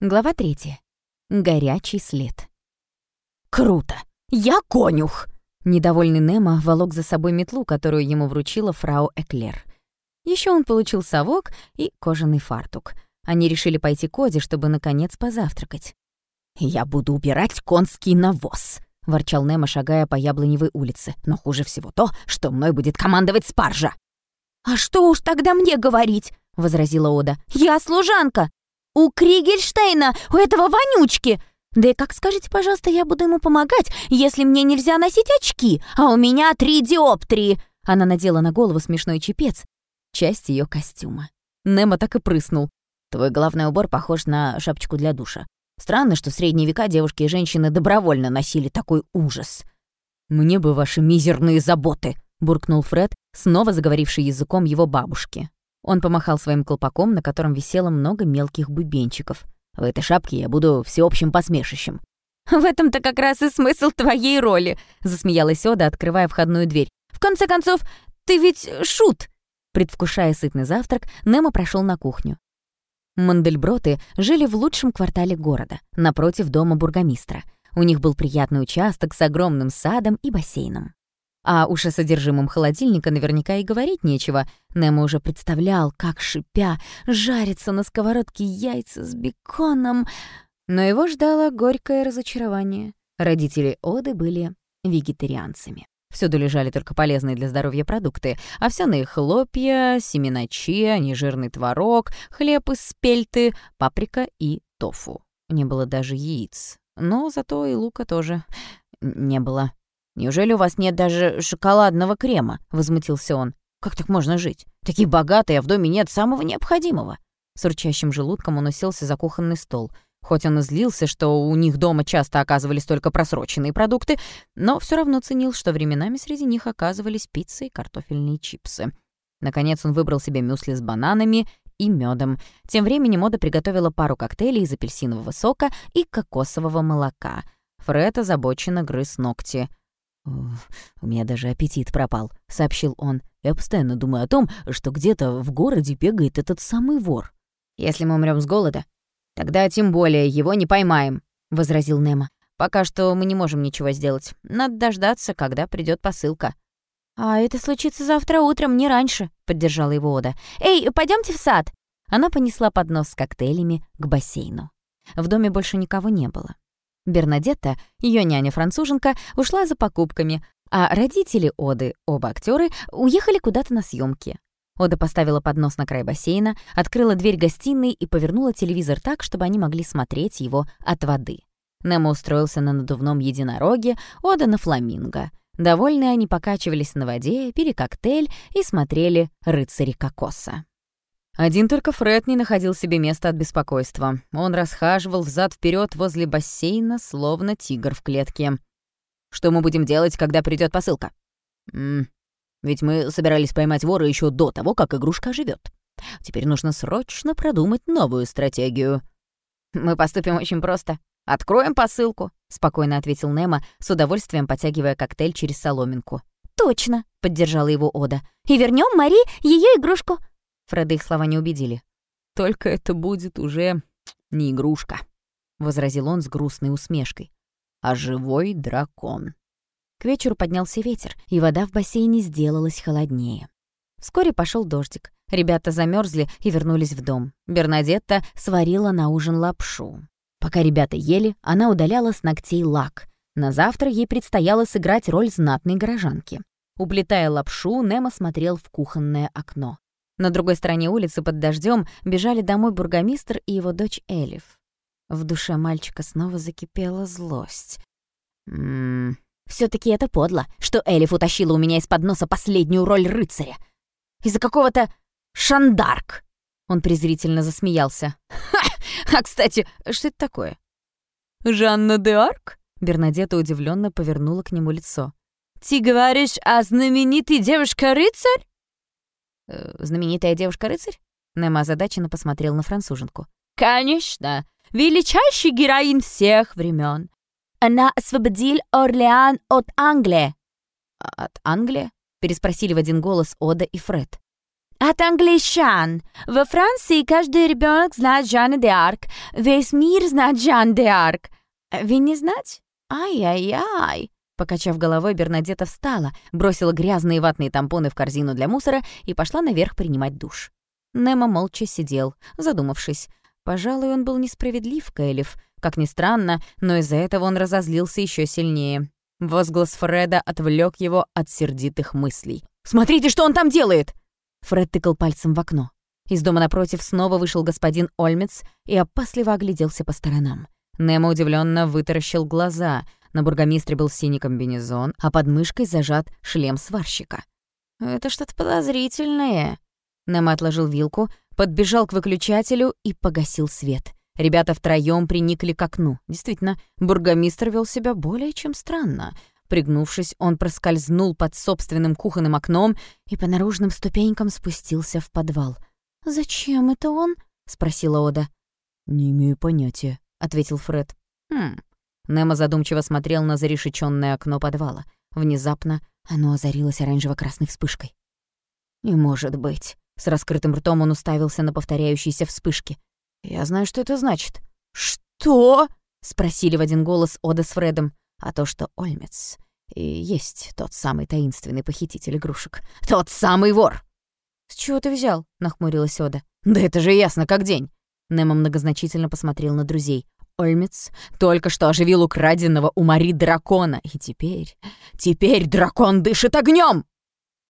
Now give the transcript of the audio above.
Глава третья. Горячий след. «Круто! Я конюх!» Недовольный Немо волок за собой метлу, которую ему вручила фрау Эклер. Еще он получил совок и кожаный фартук. Они решили пойти к Оде, чтобы, наконец, позавтракать. «Я буду убирать конский навоз», — ворчал Немо, шагая по Яблоневой улице. «Но хуже всего то, что мной будет командовать спаржа». «А что уж тогда мне говорить?» — возразила Ода. «Я служанка. У Кригельштейна, у этого вонючки. Да и как скажете, пожалуйста, я буду ему помогать, если мне нельзя носить очки, а у меня три диоптрии». Она надела на голову смешной чепец, часть ее костюма. Немо так и прыснул. «Твой головной убор похож на шапочку для душа. Странно, что в средние века девушки и женщины добровольно носили такой ужас». «Мне бы ваши мизерные заботы», — буркнул Фред, снова заговоривший языком его бабушки. Он помахал своим колпаком, на котором висело много мелких бубенчиков. «В этой шапке я буду всеобщим посмешищем». «В этом-то как раз и смысл твоей роли», — засмеялась Ода, открывая входную дверь. «В конце концов, ты ведь шут!» Предвкушая сытный завтрак, Немо прошел на кухню. Мандельброты жили в лучшем квартале города, напротив дома бургомистра. У них был приятный участок с огромным садом и бассейном. А уж о содержимом холодильника наверняка и говорить нечего. Немо уже представлял, как, шипя, жарятся на сковородке яйца с беконом. Но его ждало горькое разочарование. Родители Оды были вегетарианцами. Всюду лежали только полезные для здоровья продукты. Овсяные хлопья, семена чиа, нежирный творог, хлеб из спельты, паприка и тофу. Не было даже яиц. Но зато и лука тоже не было. «Неужели у вас нет даже шоколадного крема?» — возмутился он. «Как так можно жить? Такие богатые, а в доме нет самого необходимого». С урчащим желудком он уселся за кухонный стол — Хоть он и злился, что у них дома часто оказывались только просроченные продукты, но все равно ценил, что временами среди них оказывались пицца и картофельные чипсы. Наконец он выбрал себе мюсли с бананами и медом. Тем временем Мода приготовила пару коктейлей из апельсинового сока и кокосового молока. Фред озабоченно грыз ногти. «У меня даже аппетит пропал», — сообщил он. «Я постоянно думаю о том, что где-то в городе бегает этот самый вор». «Если мы умрем с голода, «Тогда тем более его не поймаем», — возразил Немо. «Пока что мы не можем ничего сделать. Надо дождаться, когда придет посылка». «А это случится завтра утром, не раньше», — поддержала его Ода. «Эй, пойдемте в сад!» Она понесла поднос с коктейлями к бассейну. В доме больше никого не было. Бернадетта, ее няня-француженка, ушла за покупками, а родители Оды, оба актеры, уехали куда-то на съемки. Ода поставила поднос на край бассейна, открыла дверь гостиной и повернула телевизор так, чтобы они могли смотреть его от воды. Немо устроился на надувном единороге, Ода на фламинго. Довольные они покачивались на воде, пили коктейль и смотрели «Рыцари кокоса». Один только Фред не находил себе места от беспокойства. Он расхаживал взад вперед возле бассейна, словно тигр в клетке. «Что мы будем делать, когда придет посылка?» «М ведь мы собирались поймать вора еще до того, как игрушка живет. Теперь нужно срочно продумать новую стратегию». «Мы поступим очень просто. Откроем посылку», — спокойно ответил Немо, с удовольствием потягивая коктейль через соломинку. «Точно», — поддержала его Ода. «И вернем Мари ее игрушку». Фреда их слова не убедили. «Только это будет уже не игрушка», — возразил он с грустной усмешкой, «а живой дракон». К вечеру поднялся ветер, и вода в бассейне сделалась холоднее. Вскоре пошел дождик. Ребята замерзли и вернулись в дом. Бернадетта сварила на ужин лапшу. Пока ребята ели, она удаляла с ногтей лак. На завтра ей предстояло сыграть роль знатной горожанки. Уплетая лапшу, Немо смотрел в кухонное окно. На другой стороне улицы под дождем бежали домой бургомистр и его дочь Элиф. В душе мальчика снова закипела злость. «Ммм, все-таки это подло, что Элиф утащила у меня из-под носа последнюю роль рыцаря. Из-за какого-то Шандарк. Он презрительно засмеялся. «Ха! А, кстати, что это такое?» «Жанна де Арк?» Бернадетта удивленно повернула к нему лицо. «Ты говоришь о знаменитой девушка-рыцарь?» Э, «Знаменитая девушка-рыцарь?» Немо озадаченно посмотрел на француженку. «Конечно! Величайший героин всех времен. Она освободил Орлеан от Англии». «От Англии?» — переспросили в один голос Ода и Фред. От англичан. Во Франции каждый ребенок знает Жанна де Арк. Весь мир знает Жан де Арк. Вы не знать? Ай-яй-яй. Покачав головой, Бернадетта встала, бросила грязные ватные тампоны в корзину для мусора и пошла наверх принимать душ. Немо молча сидел, задумавшись. Пожалуй, он был несправедлив к Элиф. Как ни странно, но из-за этого он разозлился еще сильнее. Возглас Фреда отвлек его от сердитых мыслей. «Смотрите, что он там делает!» Фред тыкал пальцем в окно. Из дома напротив снова вышел господин Ольмец и опасливо огляделся по сторонам. Немо удивленно вытаращил глаза. На бургомистре был синий комбинезон, а под мышкой зажат шлем сварщика. «Это что-то подозрительное». Немо отложил вилку, подбежал к выключателю и погасил свет. Ребята втроём приникли к окну. Действительно, бургомистр вел себя более чем странно. Пригнувшись, он проскользнул под собственным кухонным окном и по наружным ступенькам спустился в подвал. «Зачем это он?» — спросила Ода. «Не имею понятия», — ответил Фред. «Хм». Немо задумчиво смотрел на зарешечённое окно подвала. Внезапно оно озарилось оранжево-красной вспышкой. «Не может быть». С раскрытым ртом он уставился на повторяющиеся вспышки. «Я знаю, что это значит». «Что?» — спросили в один голос Ода с Фредом а то, что Ольмец и есть тот самый таинственный похититель игрушек. Тот самый вор!» «С чего ты взял?» — нахмурилась Ода. «Да это же ясно, как день!» Немо многозначительно посмотрел на друзей. Ольмец только что оживил украденного у Мари дракона, и теперь... Теперь дракон дышит огнем!